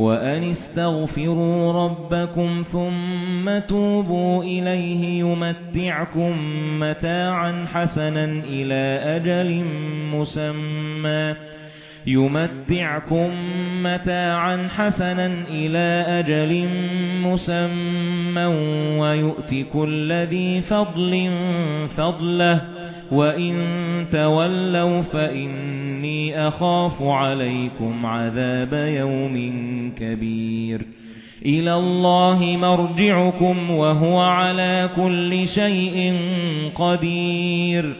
وأن استغفروا ربكم ثم توبوا إليه يمتعكم متاعا حسنا إلى أجل مسمى يمتعكم متاعا حسنا إلى أجل مسمى ويؤتي كل ذي فضل فضله وَإِن تَوَلَّوْا فَإِنِّي أَخَافُ عَلَيْكُمْ عَذَابَ يَوْمٍ كَبِيرٍ إِلَى اللَّهِ مَرْجِعُكُمْ وَهُوَ عَلَى كُلِّ شَيْءٍ قَدِيرٌ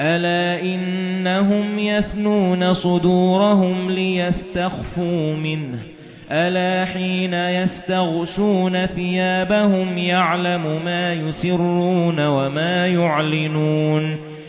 أَلَا إِنَّهُمْ يَثْنُونَ صُدُورَهُمْ لِيَسْتَخْفُوا مِنْهُ أَلَا حِينَ يَسْتَغْشُونَ ثِيَابَهُمْ يَعْلَمُ مَا يُسِرُّونَ وَمَا يُعْلِنُونَ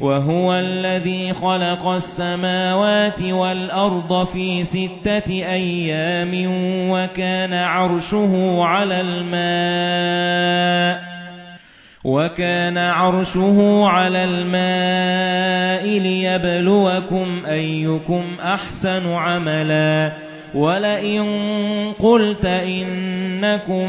وَهُوَ الَّذِي خَلَقَ السَّمَاوَاتِ وَالْأَرْضَ فِي سِتَّةِ أَيَّامٍ وَكَانَ عَرْشُهُ عَلَى الْمَاءِ وَكَانَ عَرْشُهُ عَلَى الْمَاءِ لِيَبْلُوَكُمْ أَيُّكُمْ أَحْسَنُ عَمَلًا وَلَئِن قُلْتَ إِنَّكُمْ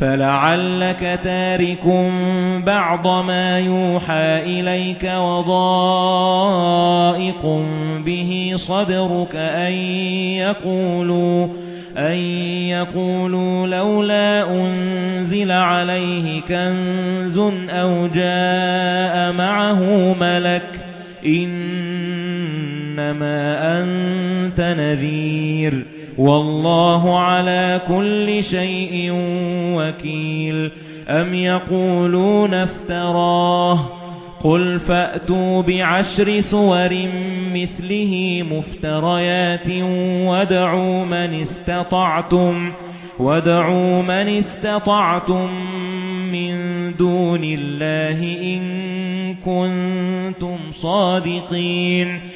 فَلَعَلَّكَ تَارِكٌ بَعْضَ مَا يُوحَى إِلَيْكَ وَضَائِقٌ بِهِ صَدْرُكَ أَن يَقُولُوا أَن يَقُولُوا لَوْلَا أُنْزِلَ عَلَيْهِ كَنْزٌ أَوْ جَاءَ مَعَهُ مَلَكٌ إِنَّمَا أَنْتَ نَذِيرٌ وَاللَّهُ عَلَى كُلِّ شَيْءٍ وَكِيلٌ. أَمْ يَقُولُونَ افْتَرَاهُ؟ قُلْ فَأْتُوا بِعَشْرِ سُوَرٍ مِثْلِهِ مُفْتَرَيَاتٍ وَادْعُوا مَنِ اسْتَطَعْتُمْ وَادْعُوا مَنِ اسْتَطَعْتُمْ مِنْ دُونِ اللَّهِ إِن كُنتُمْ صَادِقِينَ.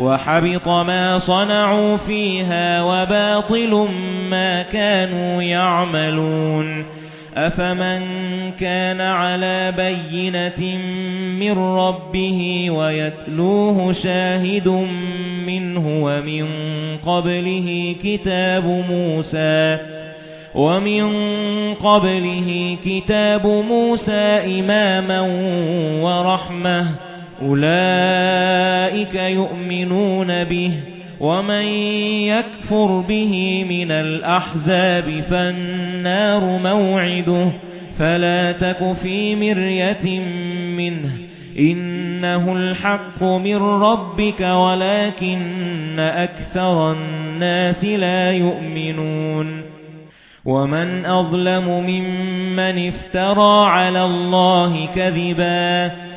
وَحَبِطَ مَا صَنَعُوا فِيهَا وَبَاطِلٌ مَا كَانُوا يَعْمَلُونَ أَفَمَن كَانَ عَلَى بَيِّنَةٍ مِّن رَّبِّهِ وَيَتْلُوهُ شَاهِدٌ مِّنْهُ وَمِن قَبْلِهِ كِتَابُ مُوسَى وَمِن قَبْلِهِ كِتَابُ مُوسَى إِمَامًا وَرَحْمَةً أُولَئِكَ يُؤْمِنُونَ بِهِ وَمَن يَكْفُرْ بِهِ مِنَ الْأَحْزَابِ فَالنَّارُ مَوْعِدُهُ فَلَا تَكُ فِي مِرْيَةٍ مِنْهُ إِنَّهُ الْحَقُّ مِنْ رَبِّكَ وَلَكِنَّ أَكْثَرَ النَّاسِ لَا يُؤْمِنُونَ وَمَنْ أَظْلَمُ مِمَّنِ افْتَرَى عَلَى اللَّهِ كَذِبًا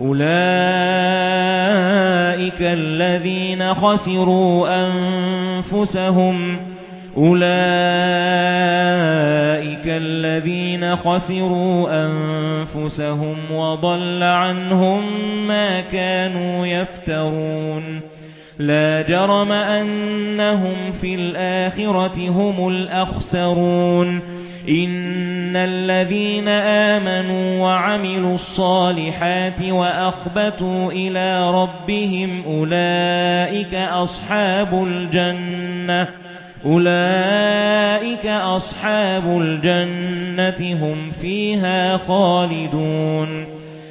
أُولَئِكَ الَّذِينَ خَسِرُوا أَنفُسَهُمْ. أُولَئِكَ الَّذِينَ خَسِرُوا أَنفُسَهُمْ وَضَلَّ عَنْهُمْ مَا كَانُوا يَفْتَرُونَ. لَا جَرَمَ أَنَّهُمْ فِي الْآخِرَةِ هُمُ الْأَخْسَرُونَ. إِنَّ الَّذِينَ آمَنُوا وَعَمِلُوا الصَّالِحَاتِ وَأَخْبَتُوا إِلَى رَبِّهِمْ أُولَئِكَ أَصْحَابُ الْجَنَّةِ أُولَئِكَ أَصْحَابُ الْجَنَّةِ هُمْ فِيهَا خَالِدُونَ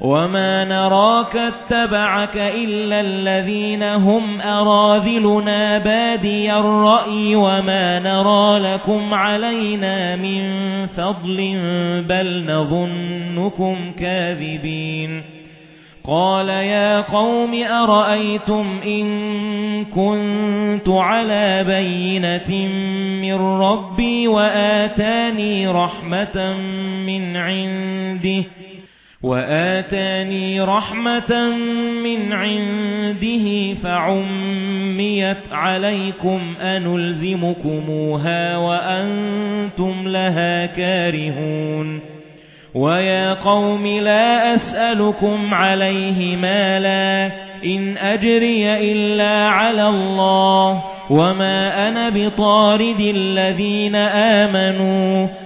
وَمَا نَرَاكَ اتَّبَعَكَ إِلَّا الَّذِينَ هُمْ أَرَاذِلُنَا بَادِيَ الرَّأْيِ وَمَا نَرَى لَكُمْ عَلَيْنَا مِنْ فَضْلٍ بَلْ نَظُنُّكُمْ كَاذِبِينَ قَالَ يَا قَوْمِ أَرَأَيْتُمْ إِن كُنتُ عَلَى بَيِّنَةٍ مِّن رَّبِّي وَآتَانِي رَحْمَةً مِّنْ عِندِهِ وَآتَانِي رَحْمَةً مِنْ عِنْدِهِ فَعُمِّيَتْ عَلَيْكُمْ أَنُلْزِمُكُمُوهَا وَأَنْتُمْ لَهَا كَارِهُونَ وَيَا قَوْمِ لَا أَسْأَلُكُمْ عَلَيْهِ مَالًا إِنْ أَجْرِيَ إِلَّا عَلَى اللَّهِ وَمَا أَنَا بِطَارِدِ الَّذِينَ آمَنُوا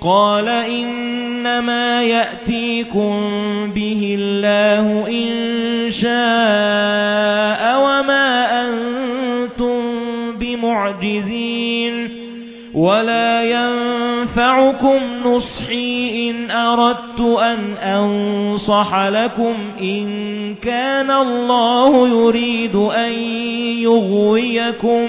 قال إنما يأتيكم به الله إن شاء وما أنتم بمعجزين ولا ينفعكم نصحي إن أردت أن أنصح لكم إن كان الله يريد أن يغويكم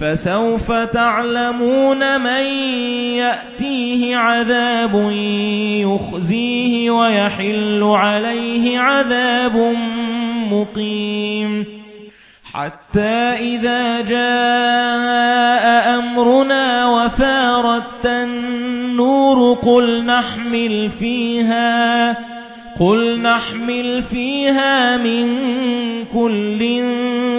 فَسَوْفَ تَعْلَمُونَ مَن يَأْتِيهِ عَذَابٌ يُخْزِيهِ وَيَحِلُّ عَلَيْهِ عَذَابٌ مُقِيمٌ. حَتَّى إِذَا جَاءَ أَمْرُنَا وَفَارَتِ النُّورُ قُلْ نَحْمِلُ فِيهَا قُلْ نَحْمِلُ فِيهَا مِنْ كُلٍّ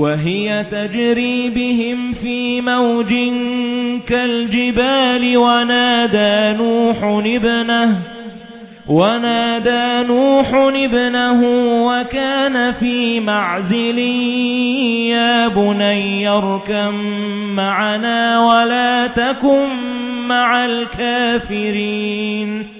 وَهِيَ تَجْرِي بِهِمْ فِي مَوْجٍ كَالْجِبَالِ وَنَادَى نُوحٌ ابْنَهُ وَنَادَى نُوحٌ ابْنَهُ وَكَانَ فِي مَعْزِلٍ يَا بُنَيَّ ارْكَب مَّعَنَا وَلَا تَكُن مَّعَ الْكَافِرِينَ.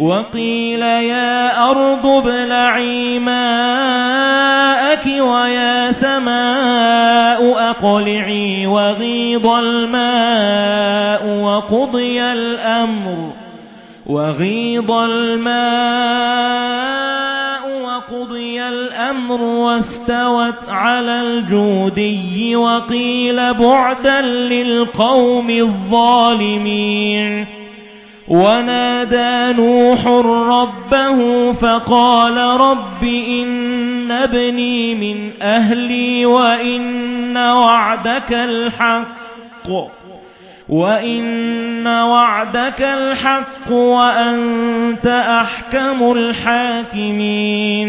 وَقِيلَ يَا أَرْضُ ابْلَعِي مَاءَكِ وَيَا سَمَاءُ أَقْلِعِي وَغِيضَ الْمَاءُ وَقُضِيَ الْأَمْرُ وَغِيضَ الْمَاءُ وَقُضِيَ الْأَمْرُ وَاسْتَوَتْ عَلَى الْجُودِيِّ وَقِيلَ بُعْدًا لِلْقَوْمِ الظَّالِمِينَ ونادى نوح ربه فقال رب إن ابني من أهلي وإن وعدك الحق وَإِنَّ وَعْدَكَ الْحَقُّ وَأَنْتَ أَحْكَمُ الْحَاكِمِينَ.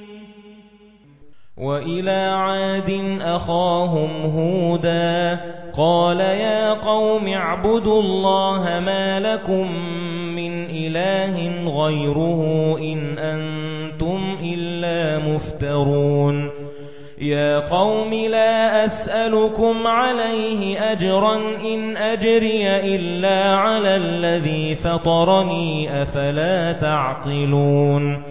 وَإِلَى عَادٍ أَخَاهُمْ هُودًا قَالَ يَا قَوْمِ اعْبُدُوا اللَّهَ مَا لَكُمْ مِنْ إِلَٰهٍ غَيْرُهُ إِنْ أَنْتُمْ إِلَّا مُفْتَرُونَ. يَا قَوْمِ لَا أَسْأَلُكُمْ عَلَيْهِ أَجْرًا إِنْ أَجْرِيَ إِلَّا عَلَى الَّذِي فَطَرَنِي أَفَلَا تَعْقِلُونَ.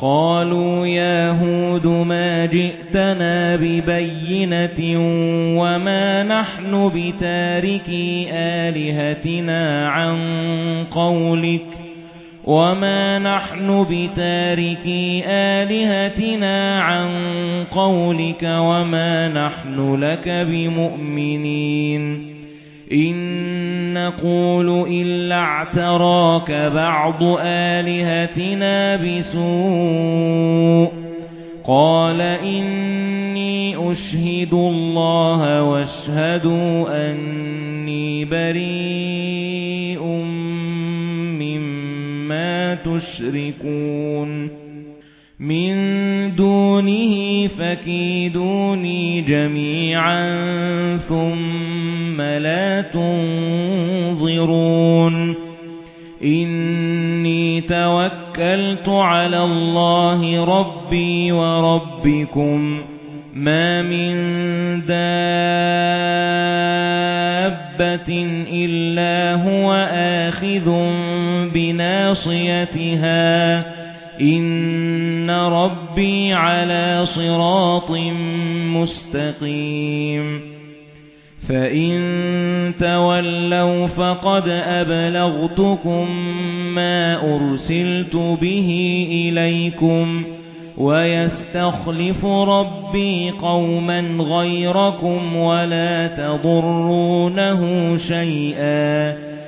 قالوا يا هود ما جئتنا ببينة وما نحن بتاركي آلهتنا عن قولك وما نحن بتاركي آلهتنا عن قولك وما نحن لك بمؤمنين إِن نَّقُولُ إِلَّا اعْتَرَاكَ بَعْضُ آلِهَتِنَا بِسُوءٍ. قَالَ إِنِّي أُشْهِدُ اللَّهَ وَاشْهَدُوا أَنِّي بَرِيءٌ مِّمَّا تُشْرِكُونَ. مِن دُونِهِ فَكِيدُونِي جَمِيعًا ثُمَّ لَا تُنظِرُونَ. إِنِّي تَوَكَّلْتُ عَلَى اللَّهِ رَبِّي وَرَبِّكُمْ. مَا مِن دَابَّةٍ إِلَّا هُوَ آخِذٌ بِنَاصِيَتِهَا. إِنَّ رَبِّي عَلَى صِرَاطٍ مُسْتَقِيمٍ فَإِن تَوَلَّوْا فَقَدْ أَبْلَغْتُكُم مَّا أُرْسِلْتُ بِهِ إِلَيْكُمْ وَيَسْتَخْلِفُ رَبِّي قَوْمًا غَيْرَكُمْ وَلَا تَضُرُّونَهُ شَيْئًا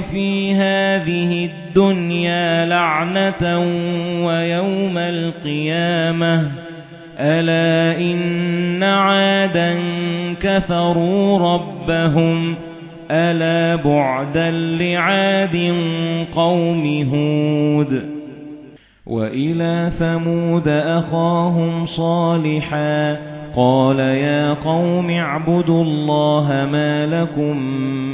فِي هَذِهِ الدُّنْيَا لَعْنَةً وَيَوْمَ الْقِيَامَةِ أَلَا إِنَّ عَادًا كَفَرُوا رَبَّهُمْ أَلَا بُعْدًا لِعَادٍ قَوْمِ هُودٍ وَإِلَى ثَمُودَ أَخَاهُمْ صَالِحًا قَالَ يَا قَوْمِ اعْبُدُوا اللَّهَ مَا لَكُمْ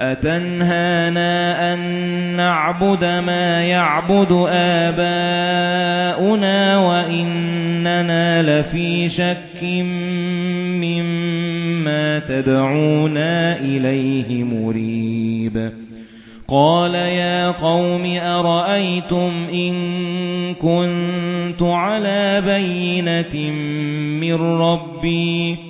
أَتَنْهَانَا أَن نَّعْبُدَ مَا يَعْبُدُ آبَاؤُنَا وَإِنَّنَا لَفِي شَكٍّ مِّمَّا تَدْعُونَا إِلَيْهِ مُرِيبٍ. قَالَ يَا قَوْمِ أَرَأَيْتُمْ إِن كُنتُ عَلَى بَيِّنَةٍ مِّن رَّبِّي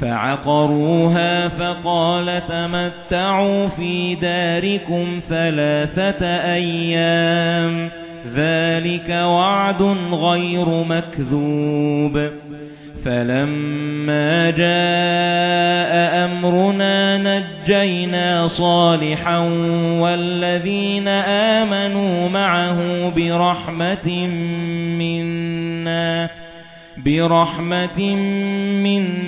فَعَقَرُوهَا فَقَالَ تَمَتَّعُوا فِي دَارِكُمْ ثَلَاثَةَ أَيَّامٍ ذَلِكَ وَعْدٌ غَيْرُ مَكْذُوبٍ فَلَمَّا جَاءَ أَمْرُنَا نَجَّيْنَا صَالِحًا وَالَّذِينَ آمَنُوا مَعَهُ بِرَحْمَةٍ مِنَّا بِرَحْمَةٍ مِنَّا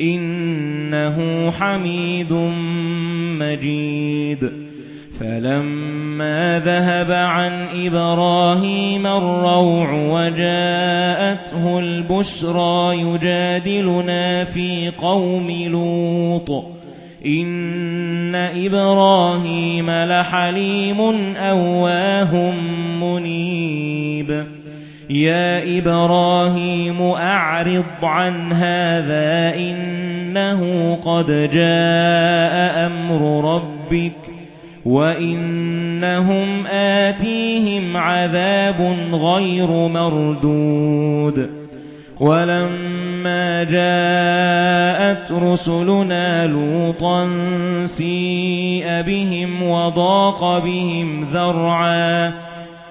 إِنَّهُ حَمِيدٌ مَّجِيدٌ. فَلَمَّا ذَهَبَ عَن إِبْرَاهِيمَ الرَّوْعُ وَجَاءَتْهُ الْبُشْرَى يُجَادِلُنَا فِي قَوْمِ لُوطٍ. إِنَّ إِبْرَاهِيمَ لَحَلِيمٌ أَوَّاهٌ مُنِيبٌ. يَا إِبْرَاهِيمُ أَعْرِضْ عَنْ هَذَا إِنَّهُ قَدْ جَاءَ أَمْرُ رَبِّكَ وَإِنَّهُمْ آتِيهِمْ عَذَابٌ غَيْرُ مَرْدُودٍ وَلَمَّا جَاءَتْ رُسُلُنَا لُوطًا سِيءَ بِهِمْ وَضَاقَ بِهِمْ ذَرْعًا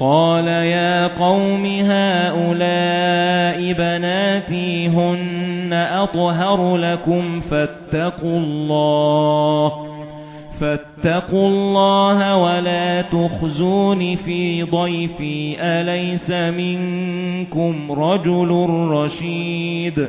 قَالَ يَا قَوْمِ هَؤُلَاءِ بَنَاتِي هُنَّ أَطْهَرُ لَكُمْ فَاتَّقُوا اللَّهَ فَاتَّقُوا اللَّهَ وَلَا تُخْزُونِ فِي ضَيْفِي أَلَيْسَ مِنكُمْ رَجُلٌ رَشِيدٌ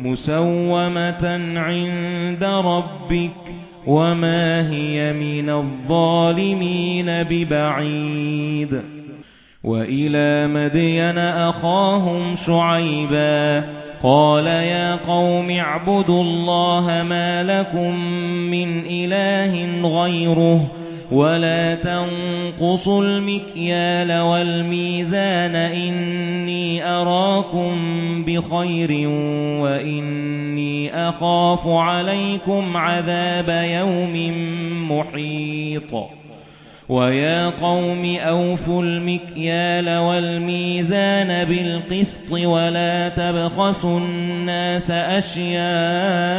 مُسَوَّمَةً عِندَ رَبِّكَ وَمَا هِيَ مِنَ الظَّالِمِينَ بِبَعِيدٍ. وَإِلَى مَدْيَنَ أَخَاهُمْ شُعَيْبًا قَالَ يَا قَوْمِ اعْبُدُوا اللَّهَ مَا لَكُمْ مِنْ إِلَٰهٍ غَيْرُهُ وَلَا تَنقُصُوا الْمِكْيَالَ وَالْمِيزَانَ إِنِّي أَرَاكُمْ بِخَيْرٍ وَإِنِّي أَخَافُ عَلَيْكُمْ عَذَابَ يَوْمٍ مُحِيطٍ وَيَا قَوْمِ أَوْفُوا الْمِكْيَالَ وَالْمِيزَانَ بِالْقِسْطِ وَلَا تَبْخَسُوا النَّاسَ أَشْيَاءَهُمْ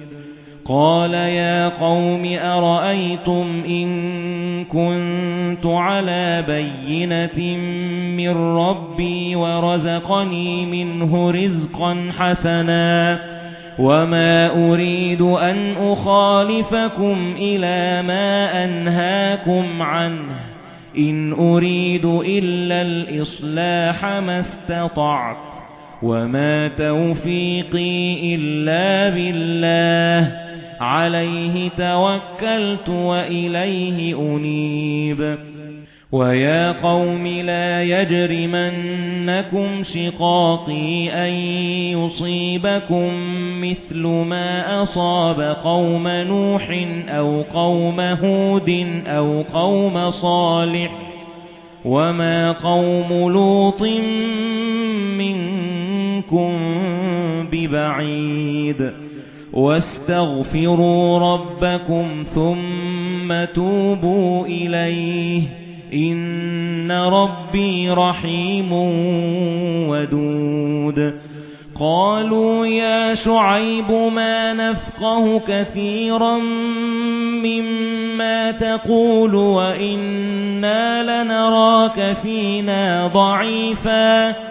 قَالَ يَا قَوْمِ أَرَأَيْتُمْ إِن كُنتُ عَلَى بَيِّنَةٍ مِّن رَّبِّي وَرَزَقَنِي مِنْهُ رِزْقًا حَسَنًا وَمَا أُرِيدُ أَنْ أُخَالِفَكُمْ إِلَى مَا أَنْهَاكُمْ عَنْهُ إِنْ أُرِيدُ إِلَّا الْإِصْلَاحَ مَا اسْتَطَعْتُ وَمَا تَوْفِيقِي إِلَّا بِاللَّهِ عَلَيْهِ تَوَكَّلْتُ وَإِلَيْهِ أُنِيبُ. وَيَا قَوْمِ لَا يَجْرِمَنَّكُمْ شِقَاقِي أَن يُصِيبَكُم مِّثْلُ مَا أَصَابَ قَوْمَ نُوحٍ أَوْ قَوْمَ هُودٍ أَوْ قَوْمَ صَالِحٍ. وَمَا قَوْمُ لُوطٍ مِنكُم بِبَعِيدٍ. وَاسْتَغْفِرُوا رَبَّكُمْ ثُمَّ تُوبُوا إِلَيْهِ إِنَّ رَبِّي رَحِيمٌ وَدُودٌ. قَالُوا يَا شُعَيْبُ مَا نَفْقَهُ كَثِيرًا مِّمَّا تَقُولُ وَإِنَّا لَنَرَاكَ فِينَا ضَعِيفًا.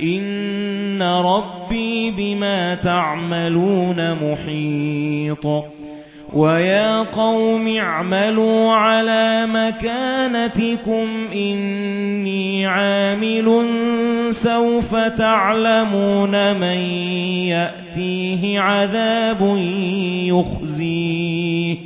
إِنَّ رَبِّي بِمَا تَعْمَلُونَ مُحِيطٌ وَيَا قَوْمِ اعْمَلُوا عَلَى مَكَانَتِكُمْ إِنِّي عَامِلٌ سَوْفَ تَعْلَمُونَ مَن يَأْتِيهِ عَذَابٌ يُخْزِيهِ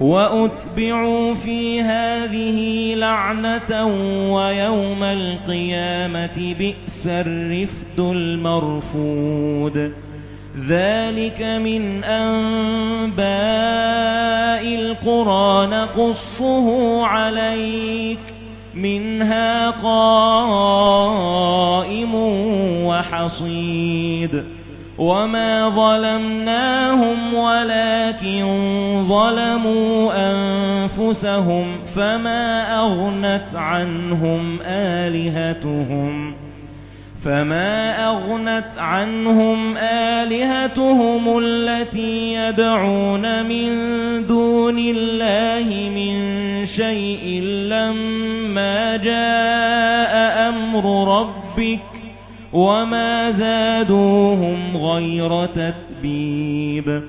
وَأُتْبِعُوا فِي هَذِهِ لَعْنَةً وَيَوْمَ الْقِيَامَةِ بِئْسَ الرِّفْدُ الْمَرْفُودُ. ذَلِكَ مِنْ أَنْبَاءِ الْقُرَى نَقُصُّهُ عَلَيْكَ مِنْهَا قَائِمٌ وَحَصِيدٌ. وَمَا ظَلَمْنَاهُمْ وَلَكِن ظَلَمُوا أَنفُسَهُمْ فَمَا أَغْنَتْ عَنْهُمْ آلِهَتُهُمْ فَمَا أَغْنَتْ عَنْهُمْ آلِهَتُهُمُ الَّتِي يَدْعُونَ مِن دُونِ اللَّهِ مِن شَيْءٍ لَّمَّا جَاءَ أَمْرُ رَبِّكَ وَمَا زَادُوهُمْ غَيْرَ تَتْبِيبٍ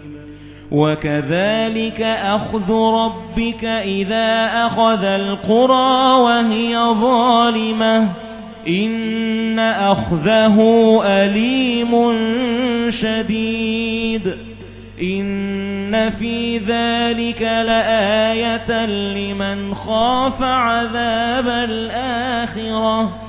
وَكَذَلِكَ أَخْذُ رَبِّكَ إِذَا أَخَذَ الْقُرَى وَهِيَ ظَالِمَةٌ إِنَّ أَخْذَهُ أَلِيمٌ شَدِيدٌ إِنَّ فِي ذَلِكَ لَآيَةً لِمَنْ خَافَ عَذَابَ الْآخِرَةِ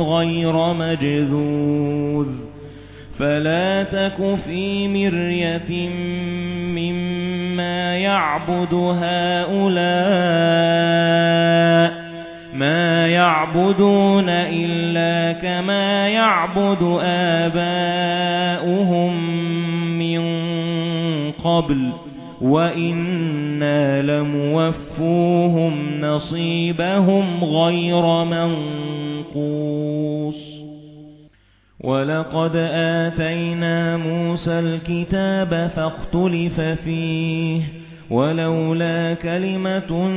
غير مجذوذ فلا تك في مرية مما يعبد هؤلاء ما يعبدون إلا كما يعبد آباؤهم من قبل وَإِنَّا لَمُوَفُّوهُمْ نَصِيبَهُمْ غَيْرَ مَنقُوصٍ وَلَقَدْ آتَيْنَا مُوسَى الْكِتَابَ فَاخْتُلِفَ فِيهِ وَلَوْلَا كَلِمَةٌ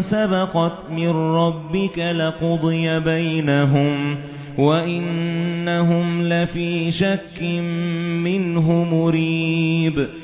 سَبَقَتْ مِنْ رَبِّكَ لَقُضِيَ بَيْنَهُمْ وَإِنَّهُمْ لَفِي شَكٍّ مِنْهُ مُرِيبٍ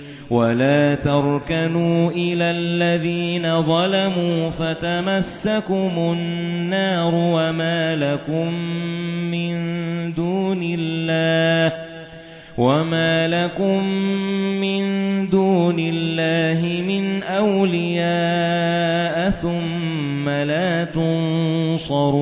وَلَا تَرْكَنُوا إِلَى الَّذِينَ ظَلَمُوا فَتَمَسَّكُمُ النَّارُ وَمَا لَكُمْ مِنْ دُونِ اللَّهِ وَمَا لَكُمْ مِنْ دُونِ اللَّهِ مِنْ أَوْلِيَاءَ ثُمَّ لَا تُنصَرُونَ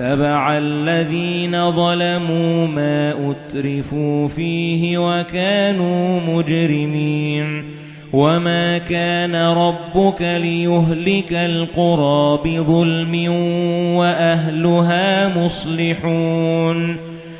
وَاتَّبَعَ الَّذِينَ ظَلَمُوا مَا أُتْرِفُوا فِيهِ وَكَانُوا مُجْرِمِينَ وَمَا كَانَ رَبُّكَ لِيُهْلِكَ الْقُرَى بِظُلْمٍ وَأَهْلُهَا مُصْلِحُونَ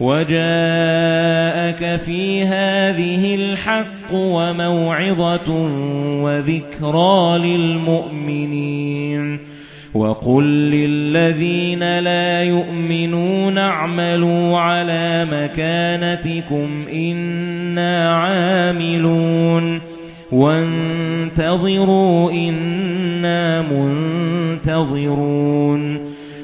وَجَاءَكَ فِي هَذِهِ الْحَقُّ وَمَوْعِظَةٌ وَذِكْرَى لِلْمُؤْمِنِينَ وَقُل لِّلَّذِينَ لَا يُؤْمِنُونَ اعْمَلُوا عَلَى مَكَانَتِكُمْ إِنَّا عَامِلُونَ وانتظروا إنا منتظرون